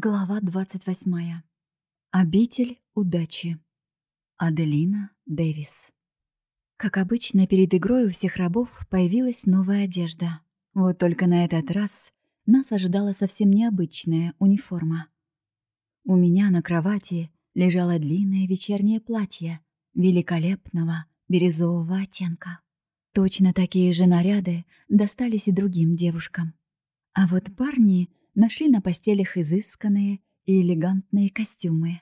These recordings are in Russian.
Глава 28. Обитель удачи. Аделина Дэвис. Как обычно, перед игрой у всех рабов появилась новая одежда. Вот только на этот раз нас ожидала совсем необычная униформа. У меня на кровати лежало длинное вечернее платье великолепного бирюзового оттенка. Точно такие же наряды достались и другим девушкам. А вот парни нашли на постелях изысканные и элегантные костюмы.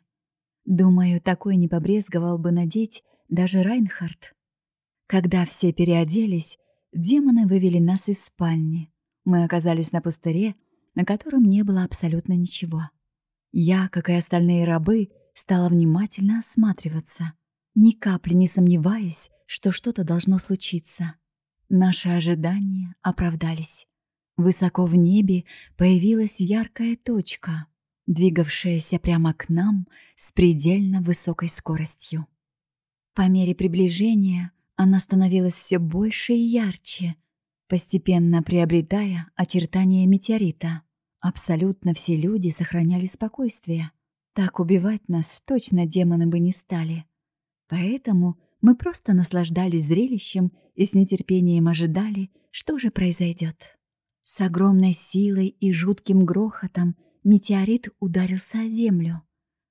Думаю, такой не побрезговал бы надеть даже Райнхард. Когда все переоделись, демоны вывели нас из спальни. Мы оказались на пустыре, на котором не было абсолютно ничего. Я, как и остальные рабы, стала внимательно осматриваться, ни капли не сомневаясь, что что-то должно случиться. Наши ожидания оправдались. Высоко в небе появилась яркая точка, двигавшаяся прямо к нам с предельно высокой скоростью. По мере приближения она становилась все больше и ярче, постепенно приобретая очертания метеорита. Абсолютно все люди сохраняли спокойствие. Так убивать нас точно демоны бы не стали. Поэтому мы просто наслаждались зрелищем и с нетерпением ожидали, что же произойдет. С огромной силой и жутким грохотом метеорит ударился о землю,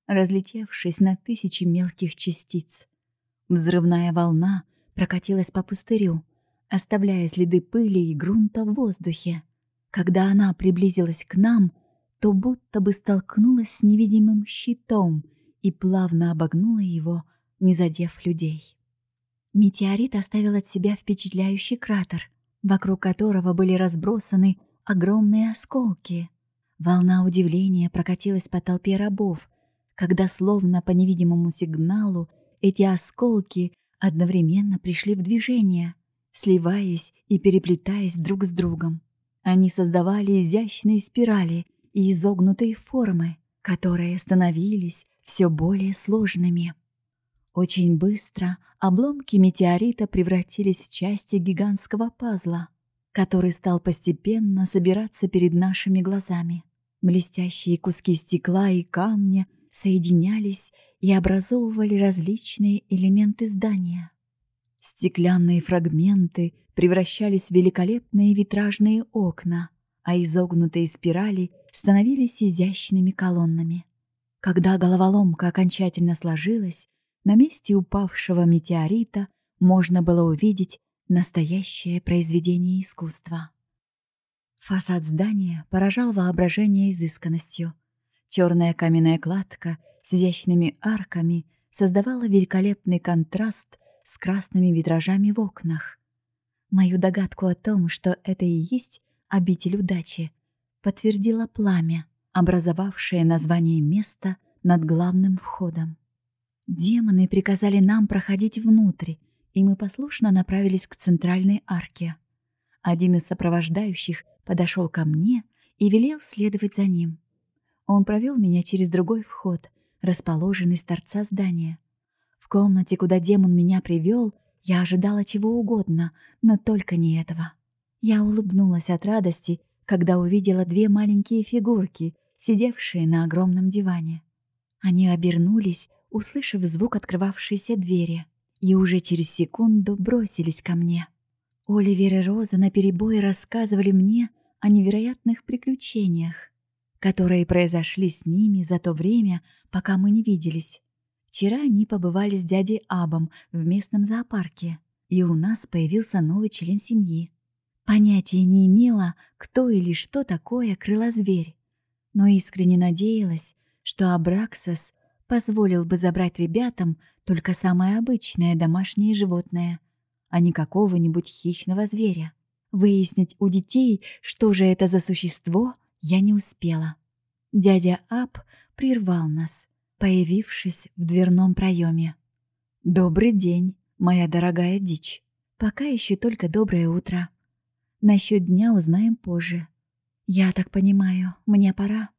разлетевшись на тысячи мелких частиц. Взрывная волна прокатилась по пустырю, оставляя следы пыли и грунта в воздухе. Когда она приблизилась к нам, то будто бы столкнулась с невидимым щитом и плавно обогнула его, не задев людей. Метеорит оставил от себя впечатляющий кратер — вокруг которого были разбросаны огромные осколки. Волна удивления прокатилась по толпе рабов, когда словно по невидимому сигналу эти осколки одновременно пришли в движение, сливаясь и переплетаясь друг с другом. Они создавали изящные спирали и изогнутые формы, которые становились все более сложными. Очень быстро обломки метеорита превратились в части гигантского пазла, который стал постепенно собираться перед нашими глазами. Блестящие куски стекла и камня соединялись и образовывали различные элементы здания. Стеклянные фрагменты превращались в великолепные витражные окна, а изогнутые спирали становились изящными колоннами. Когда головоломка окончательно сложилась, на месте упавшего метеорита можно было увидеть настоящее произведение искусства. Фасад здания поражал воображение изысканностью. Черная каменная кладка с изящными арками создавала великолепный контраст с красными витражами в окнах. Мою догадку о том, что это и есть обитель удачи, подтвердило пламя, образовавшее название места над главным входом. Демоны приказали нам проходить внутрь, и мы послушно направились к центральной арке. Один из сопровождающих подошел ко мне и велел следовать за ним. Он провел меня через другой вход, расположенный с торца здания. В комнате, куда демон меня привел, я ожидала чего угодно, но только не этого. Я улыбнулась от радости, когда увидела две маленькие фигурки, сидевшие на огромном диване. Они обернулись услышав звук открывавшейся двери, и уже через секунду бросились ко мне. Оливер и Роза наперебой рассказывали мне о невероятных приключениях, которые произошли с ними за то время, пока мы не виделись. Вчера они побывали с дядей Абом в местном зоопарке, и у нас появился новый член семьи. Понятия не имела, кто или что такое крылозверь, но искренне надеялась, что Абраксас позволил бы забрать ребятам только самое обычное домашнее животное, а не какого-нибудь хищного зверя. Выяснить у детей, что же это за существо, я не успела. Дядя Ап прервал нас, появившись в дверном проеме. «Добрый день, моя дорогая дичь. Пока еще только доброе утро. Насчет дня узнаем позже. Я так понимаю, мне пора».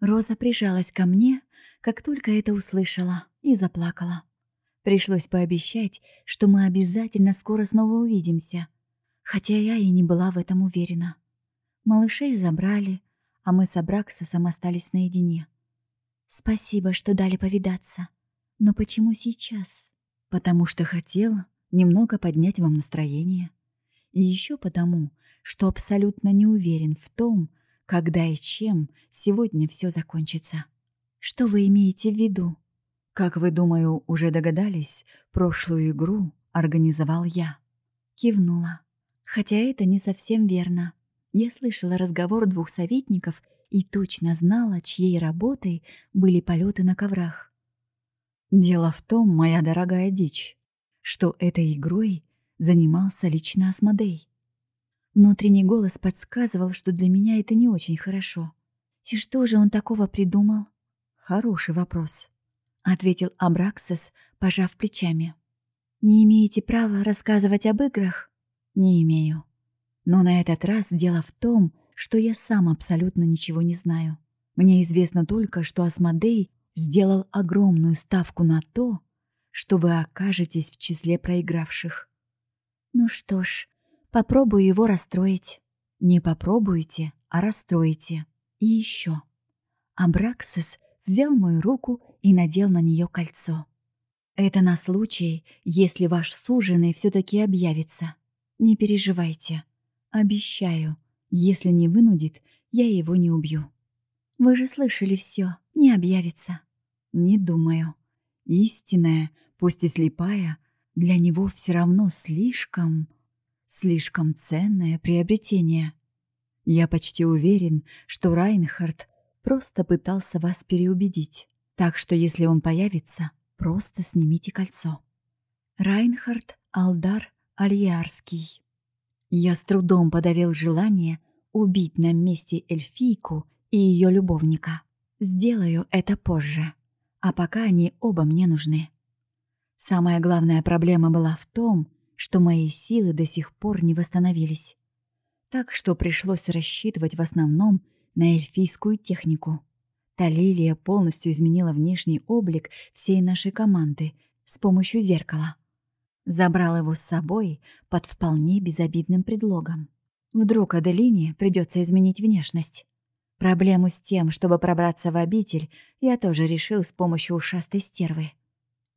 Роза прижалась ко мне, как только это услышала, и заплакала. Пришлось пообещать, что мы обязательно скоро снова увидимся, хотя я и не была в этом уверена. Малышей забрали, а мы с Абраксосом остались наедине. «Спасибо, что дали повидаться. Но почему сейчас?» «Потому что хотела немного поднять вам настроение. И еще потому, что абсолютно не уверен в том, когда и чем сегодня все закончится. Что вы имеете в виду? Как вы, думаю, уже догадались, прошлую игру организовал я. Кивнула. Хотя это не совсем верно. Я слышала разговор двух советников и точно знала, чьей работой были полеты на коврах. Дело в том, моя дорогая дичь, что этой игрой занимался лично Асмодей. Внутренний голос подсказывал, что для меня это не очень хорошо. И что же он такого придумал? Хороший вопрос, ответил Абраксис, пожав плечами. Не имеете права рассказывать об играх? Не имею. Но на этот раз дело в том, что я сам абсолютно ничего не знаю. Мне известно только, что Асмодей сделал огромную ставку на то, что вы окажетесь в числе проигравших. Ну что ж, Попробую его расстроить. Не попробуйте, а расстроите. И еще. Абраксис взял мою руку и надел на нее кольцо. Это на случай, если ваш суженый все-таки объявится. Не переживайте. Обещаю, если не вынудит, я его не убью. Вы же слышали все, не объявится. Не думаю. Истинная, пусть и слепая, для него все равно слишком... Слишком ценное приобретение. Я почти уверен, что Райнхард просто пытался вас переубедить. Так что если он появится, просто снимите кольцо. Райнхард Алдар Альярский. Я с трудом подавил желание убить на месте эльфийку и ее любовника. Сделаю это позже. А пока они оба мне нужны. Самая главная проблема была в том, что мои силы до сих пор не восстановились. Так что пришлось рассчитывать в основном на эльфийскую технику. Талилия полностью изменила внешний облик всей нашей команды с помощью зеркала. Забрал его с собой под вполне безобидным предлогом. Вдруг Аделине придется изменить внешность. Проблему с тем, чтобы пробраться в обитель, я тоже решил с помощью ушастой стервы.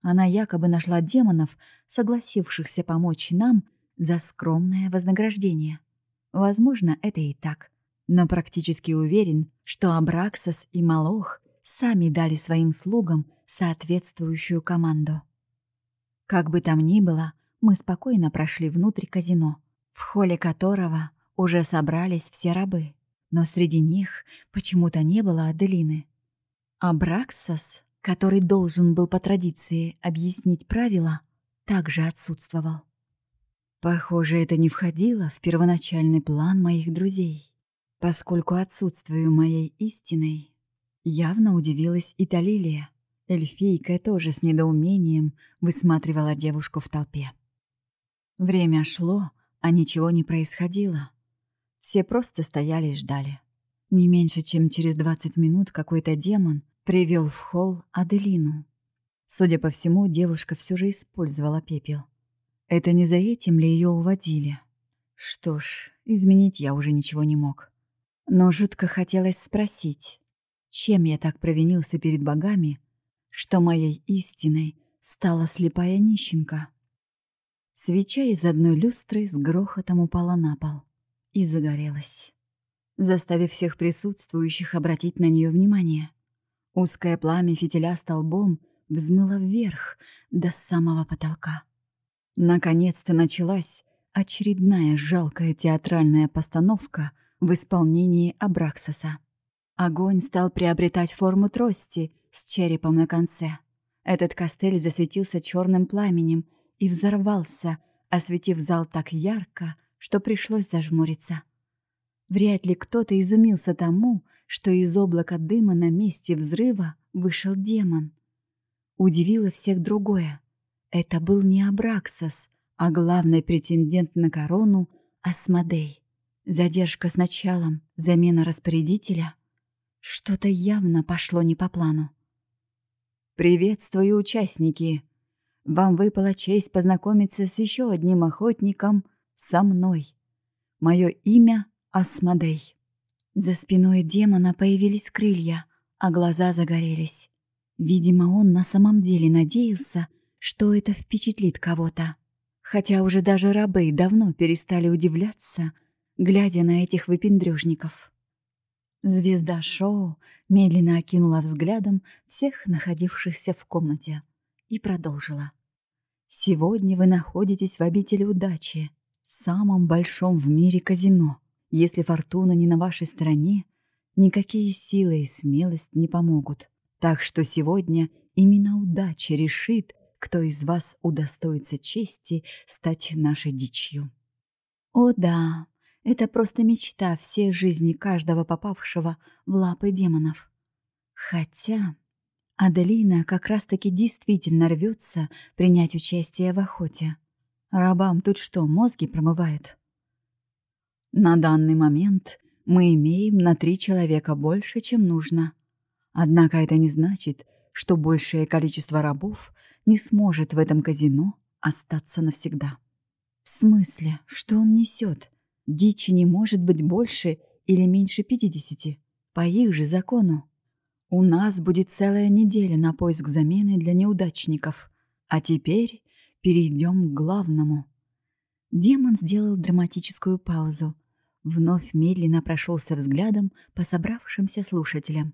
Она якобы нашла демонов, согласившихся помочь нам за скромное вознаграждение. Возможно, это и так. Но практически уверен, что Абраксас и Малох сами дали своим слугам соответствующую команду. Как бы там ни было, мы спокойно прошли внутрь казино, в холле которого уже собрались все рабы. Но среди них почему-то не было Аделины. Абраксас который должен был по традиции объяснить правила, также отсутствовал. Похоже, это не входило в первоначальный план моих друзей, поскольку отсутствию моей истиной явно удивилась и Талилия. Эльфийка тоже с недоумением высматривала девушку в толпе. Время шло, а ничего не происходило. Все просто стояли и ждали. Не меньше, чем через 20 минут какой-то демон привел в холл Аделину. Судя по всему, девушка все же использовала пепел. Это не за этим ли ее уводили? Что ж, изменить я уже ничего не мог. Но жутко хотелось спросить, чем я так провинился перед богами, что моей истиной стала слепая нищенка. Свеча из одной люстры с грохотом упала на пол и загорелась, заставив всех присутствующих обратить на нее внимание. Узкое пламя фитиля столбом взмыло вверх до самого потолка. Наконец-то началась очередная жалкая театральная постановка в исполнении Абраксаса. Огонь стал приобретать форму трости с черепом на конце. Этот костыль засветился черным пламенем и взорвался, осветив зал так ярко, что пришлось зажмуриться. Вряд ли кто-то изумился тому, что из облака дыма на месте взрыва вышел демон. Удивило всех другое. Это был не Абраксас, а главный претендент на корону — Асмодей. Задержка с началом, замена распорядителя. Что-то явно пошло не по плану. «Приветствую, участники! Вам выпала честь познакомиться с еще одним охотником, со мной. Мое имя — Асмодей». За спиной демона появились крылья, а глаза загорелись. Видимо, он на самом деле надеялся, что это впечатлит кого-то. Хотя уже даже рабы давно перестали удивляться, глядя на этих выпендрёжников. Звезда шоу медленно окинула взглядом всех находившихся в комнате и продолжила. «Сегодня вы находитесь в обители удачи, самом большом в мире казино. Если фортуна не на вашей стороне, никакие силы и смелость не помогут. Так что сегодня именно удача решит, кто из вас удостоится чести стать нашей дичью. О да, это просто мечта всей жизни каждого попавшего в лапы демонов. Хотя Аделина как раз-таки действительно рвется принять участие в охоте. Рабам тут что, мозги промывают? На данный момент мы имеем на три человека больше, чем нужно. Однако это не значит, что большее количество рабов не сможет в этом казино остаться навсегда. В смысле, что он несет? Дичи не может быть больше или меньше пятидесяти, по их же закону. У нас будет целая неделя на поиск замены для неудачников. А теперь перейдем к главному. Демон сделал драматическую паузу, вновь медленно прошелся взглядом по собравшимся слушателям.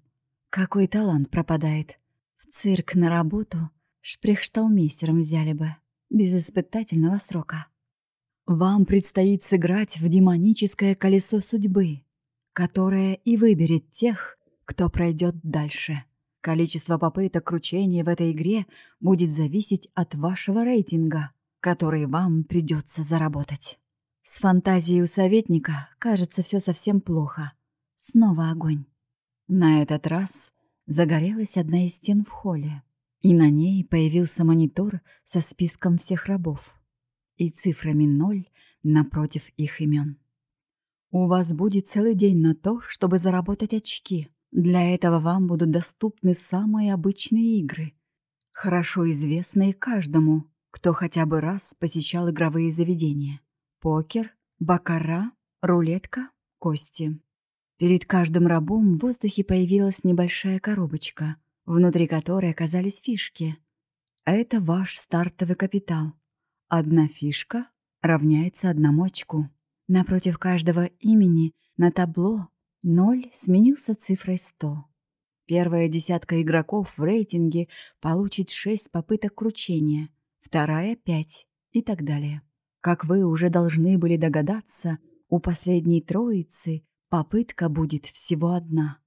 Какой талант пропадает. В цирк на работу шпрехшталмейстером взяли бы, без испытательного срока. Вам предстоит сыграть в демоническое колесо судьбы, которое и выберет тех, кто пройдет дальше. Количество попыток кручения в этой игре будет зависеть от вашего рейтинга, который вам придется заработать. С фантазией у советника, кажется, все совсем плохо. Снова огонь. На этот раз загорелась одна из стен в холле, и на ней появился монитор со списком всех рабов и цифрами ноль напротив их имен. У вас будет целый день на то, чтобы заработать очки. Для этого вам будут доступны самые обычные игры, хорошо известные каждому, кто хотя бы раз посещал игровые заведения. Покер, бакара, рулетка, кости. Перед каждым рабом в воздухе появилась небольшая коробочка, внутри которой оказались фишки. Это ваш стартовый капитал. Одна фишка равняется одному очку. Напротив каждого имени на табло 0 сменился цифрой 100. Первая десятка игроков в рейтинге получит 6 попыток кручения, вторая — 5 и так далее. Как вы уже должны были догадаться, у последней троицы попытка будет всего одна.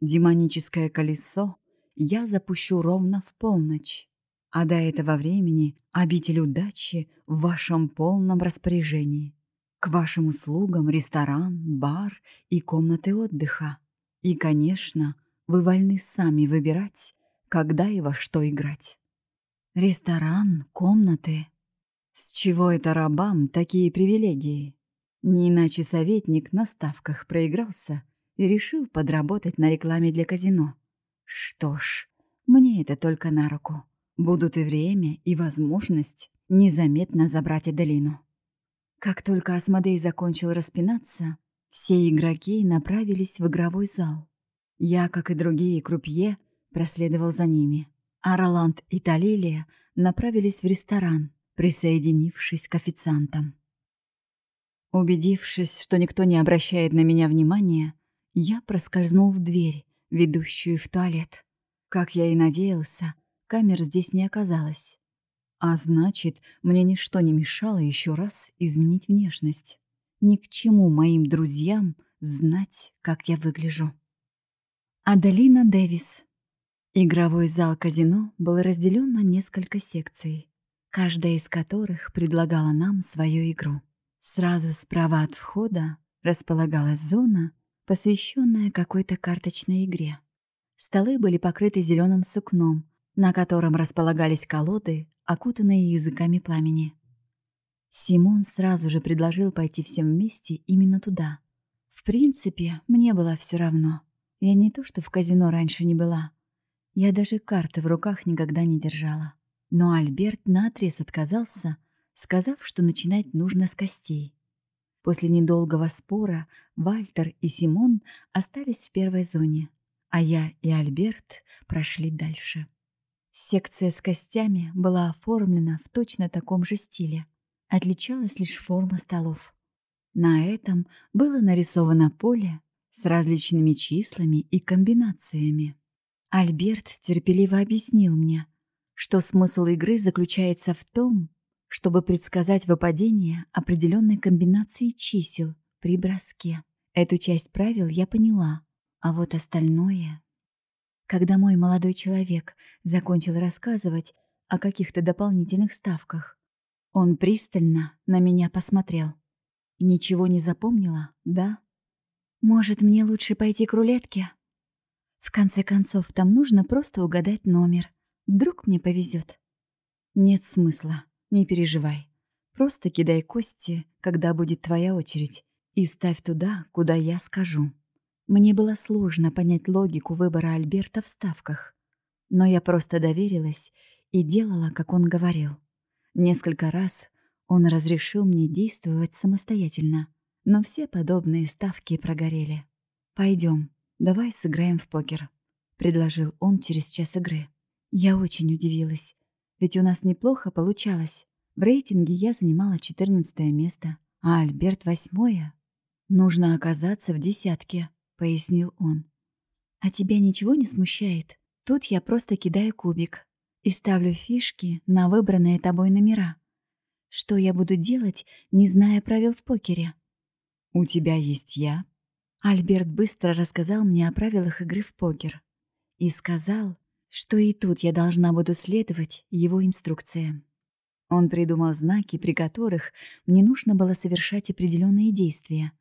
Демоническое колесо я запущу ровно в полночь, а до этого времени обитель удачи в вашем полном распоряжении. К вашим услугам ресторан, бар и комнаты отдыха. И, конечно, вы вольны сами выбирать, когда и во что играть. Ресторан, комнаты с чего это рабам такие привилегии? Не иначе советник на ставках проигрался и решил подработать на рекламе для казино. Что ж, мне это только на руку. Будут и время, и возможность незаметно забрать Эделину. Как только Асмодей закончил распинаться, все игроки направились в игровой зал. Я, как и другие крупье, проследовал за ними, а Роланд и Талилия направились в ресторан, присоединившись к официантам. Убедившись, что никто не обращает на меня внимания, я проскользнул в дверь, ведущую в туалет. Как я и надеялся, камер здесь не оказалось. А значит, мне ничто не мешало еще раз изменить внешность. Ни к чему моим друзьям знать, как я выгляжу. Адалина Дэвис. Игровой зал казино был разделен на несколько секций каждая из которых предлагала нам свою игру. Сразу справа от входа располагалась зона, посвященная какой-то карточной игре. Столы были покрыты зеленым сукном, на котором располагались колоды, окутанные языками пламени. Симон сразу же предложил пойти всем вместе именно туда. В принципе, мне было все равно. Я не то что в казино раньше не была. Я даже карты в руках никогда не держала. Но Альберт наотрез отказался, сказав, что начинать нужно с костей. После недолгого спора Вальтер и Симон остались в первой зоне, а я и Альберт прошли дальше. Секция с костями была оформлена в точно таком же стиле. Отличалась лишь форма столов. На этом было нарисовано поле с различными числами и комбинациями. Альберт терпеливо объяснил мне, что смысл игры заключается в том, чтобы предсказать выпадение определенной комбинации чисел при броске. Эту часть правил я поняла, а вот остальное... Когда мой молодой человек закончил рассказывать о каких-то дополнительных ставках, он пристально на меня посмотрел. Ничего не запомнила, да? Может, мне лучше пойти к рулетке? В конце концов, там нужно просто угадать номер. Вдруг мне повезет. Нет смысла, не переживай. Просто кидай кости, когда будет твоя очередь, и ставь туда, куда я скажу. Мне было сложно понять логику выбора Альберта в ставках, но я просто доверилась и делала, как он говорил. Несколько раз он разрешил мне действовать самостоятельно, но все подобные ставки прогорели. Пойдем, давай сыграем в покер», — предложил он через час игры. Я очень удивилась, ведь у нас неплохо получалось. В рейтинге я занимала 14 место, а Альберт — восьмое. «Нужно оказаться в десятке», — пояснил он. «А тебя ничего не смущает? Тут я просто кидаю кубик и ставлю фишки на выбранные тобой номера. Что я буду делать, не зная правил в покере?» «У тебя есть я?» Альберт быстро рассказал мне о правилах игры в покер и сказал, что и тут я должна буду следовать его инструкциям. Он придумал знаки, при которых мне нужно было совершать определенные действия.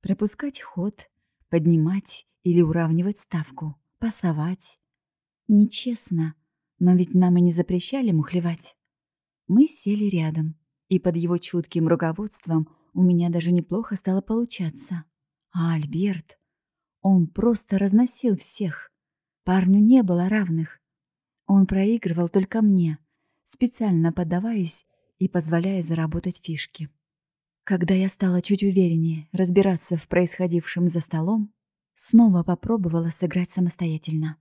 Пропускать ход, поднимать или уравнивать ставку, пасовать. Нечестно, но ведь нам и не запрещали мухлевать. Мы сели рядом, и под его чутким руководством у меня даже неплохо стало получаться. А Альберт, он просто разносил всех. Парню не было равных. Он проигрывал только мне, специально поддаваясь и позволяя заработать фишки. Когда я стала чуть увереннее разбираться в происходившем за столом, снова попробовала сыграть самостоятельно.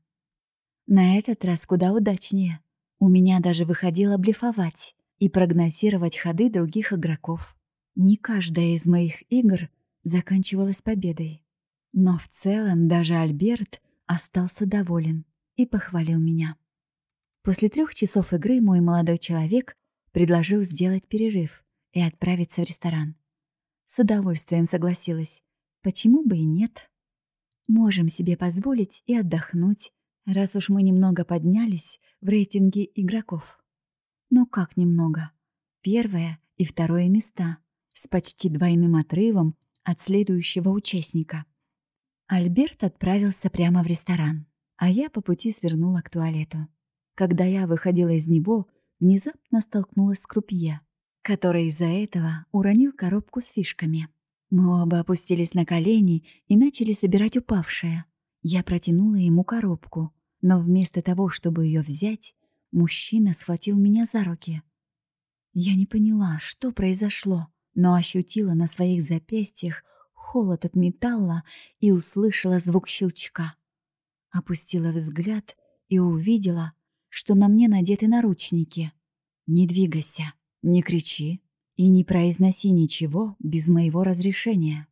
На этот раз куда удачнее. У меня даже выходило блефовать и прогнозировать ходы других игроков. Не каждая из моих игр заканчивалась победой. Но в целом даже Альберт остался доволен и похвалил меня. После трех часов игры мой молодой человек предложил сделать перерыв и отправиться в ресторан. С удовольствием согласилась. Почему бы и нет? Можем себе позволить и отдохнуть, раз уж мы немного поднялись в рейтинге игроков. Ну как немного? Первое и второе места с почти двойным отрывом от следующего участника. Альберт отправился прямо в ресторан, а я по пути свернула к туалету. Когда я выходила из него, внезапно столкнулась с крупье, который из-за этого уронил коробку с фишками. Мы оба опустились на колени и начали собирать упавшее. Я протянула ему коробку, но вместо того, чтобы ее взять, мужчина схватил меня за руки. Я не поняла, что произошло, но ощутила на своих запястьях холод от металла и услышала звук щелчка. Опустила взгляд и увидела, что на мне надеты наручники. «Не двигайся, не кричи и не произноси ничего без моего разрешения».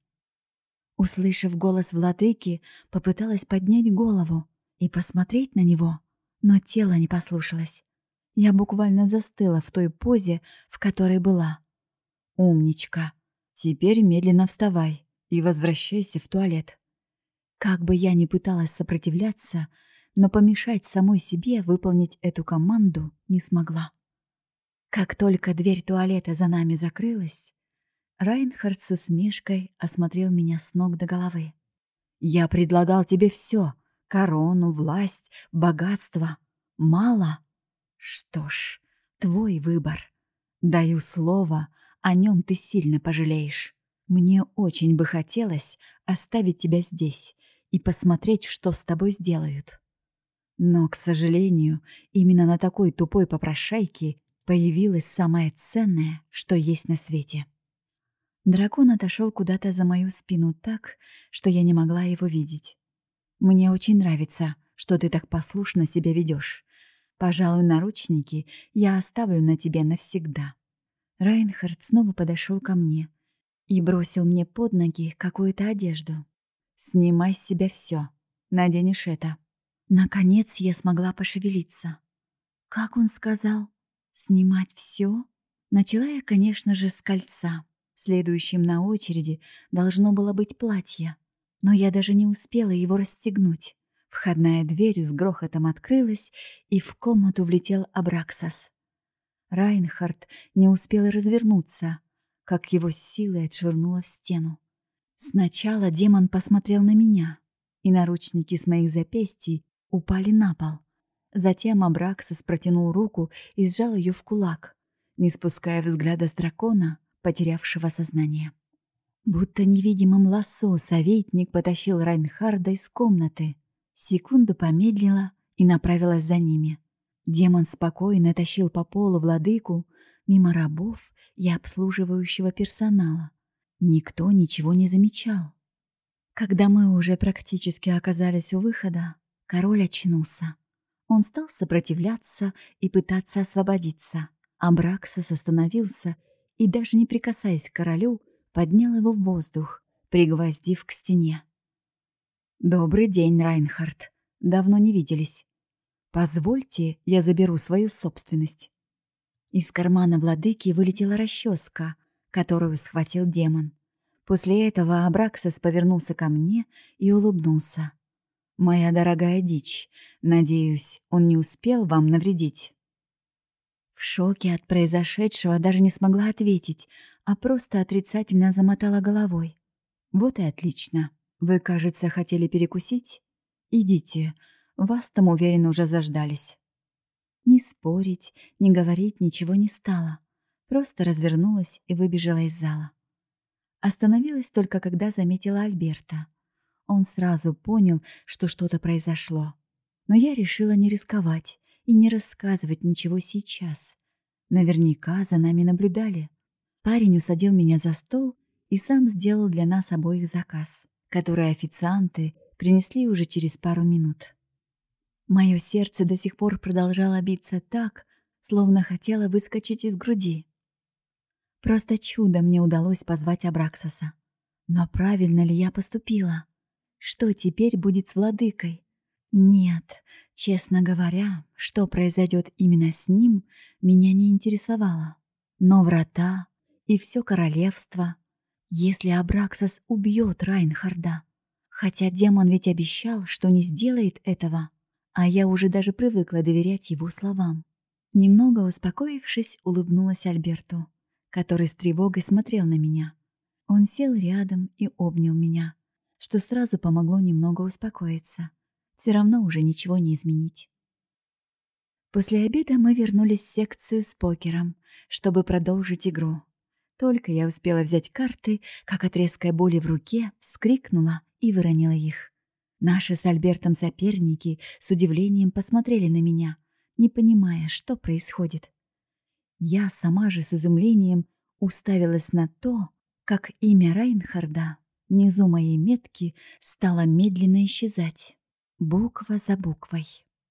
Услышав голос владыки, попыталась поднять голову и посмотреть на него, но тело не послушалось. Я буквально застыла в той позе, в которой была. «Умничка! Теперь медленно вставай и возвращайся в туалет». Как бы я ни пыталась сопротивляться, но помешать самой себе выполнить эту команду не смогла. Как только дверь туалета за нами закрылась, Райнхард с усмешкой осмотрел меня с ног до головы. «Я предлагал тебе все — корону, власть, богатство. Мало? Что ж, твой выбор. Даю слово, о нем ты сильно пожалеешь. Мне очень бы хотелось оставить тебя здесь и посмотреть, что с тобой сделают. Но, к сожалению, именно на такой тупой попрошайке появилось самое ценное, что есть на свете. Дракон отошел куда-то за мою спину так, что я не могла его видеть. «Мне очень нравится, что ты так послушно себя ведешь. Пожалуй, наручники я оставлю на тебе навсегда». Райнхард снова подошел ко мне и бросил мне под ноги какую-то одежду. «Снимай с себя все, наденешь это». Наконец я смогла пошевелиться. Как он сказал? Снимать все? Начала я, конечно же, с кольца. Следующим на очереди должно было быть платье. Но я даже не успела его расстегнуть. Входная дверь с грохотом открылась, и в комнату влетел Абраксас. Райнхард не успел развернуться, как его силой отшвырнуло в стену. Сначала демон посмотрел на меня, и наручники с моих запястий упали на пол. Затем Абраксас протянул руку и сжал ее в кулак, не спуская взгляда с дракона, потерявшего сознание. Будто невидимым лассо советник потащил Райнхарда из комнаты. Секунду помедлила и направилась за ними. Демон спокойно тащил по полу владыку мимо рабов и обслуживающего персонала. Никто ничего не замечал. Когда мы уже практически оказались у выхода, король очнулся. Он стал сопротивляться и пытаться освободиться. А Браксос остановился и, даже не прикасаясь к королю, поднял его в воздух, пригвоздив к стене. «Добрый день, Райнхард. Давно не виделись. Позвольте, я заберу свою собственность». Из кармана владыки вылетела расческа, которую схватил демон. После этого Абраксос повернулся ко мне и улыбнулся. «Моя дорогая дичь, надеюсь, он не успел вам навредить?» В шоке от произошедшего даже не смогла ответить, а просто отрицательно замотала головой. «Вот и отлично. Вы, кажется, хотели перекусить? Идите, вас там, уверенно, уже заждались». Ни спорить, ни говорить ничего не стало. Просто развернулась и выбежала из зала. Остановилась только, когда заметила Альберта. Он сразу понял, что что-то произошло. Но я решила не рисковать и не рассказывать ничего сейчас. Наверняка за нами наблюдали. Парень усадил меня за стол и сам сделал для нас обоих заказ, который официанты принесли уже через пару минут. Мое сердце до сих пор продолжало биться так, словно хотело выскочить из груди. Просто чудо мне удалось позвать Абраксаса. Но правильно ли я поступила? Что теперь будет с владыкой? Нет, честно говоря, что произойдет именно с ним, меня не интересовало. Но врата и все королевство, если Абраксас убьет Райнхарда, хотя демон ведь обещал, что не сделает этого, а я уже даже привыкла доверять его словам. Немного успокоившись, улыбнулась Альберту, который с тревогой смотрел на меня. Он сел рядом и обнял меня, что сразу помогло немного успокоиться. Все равно уже ничего не изменить. После обеда мы вернулись в секцию с покером, чтобы продолжить игру. Только я успела взять карты, как от резкой боли в руке вскрикнула и выронила их. Наши с Альбертом соперники с удивлением посмотрели на меня, не понимая, что происходит. Я сама же с изумлением уставилась на то, как имя Райнхарда Внизу моей метки стало медленно исчезать, буква за буквой.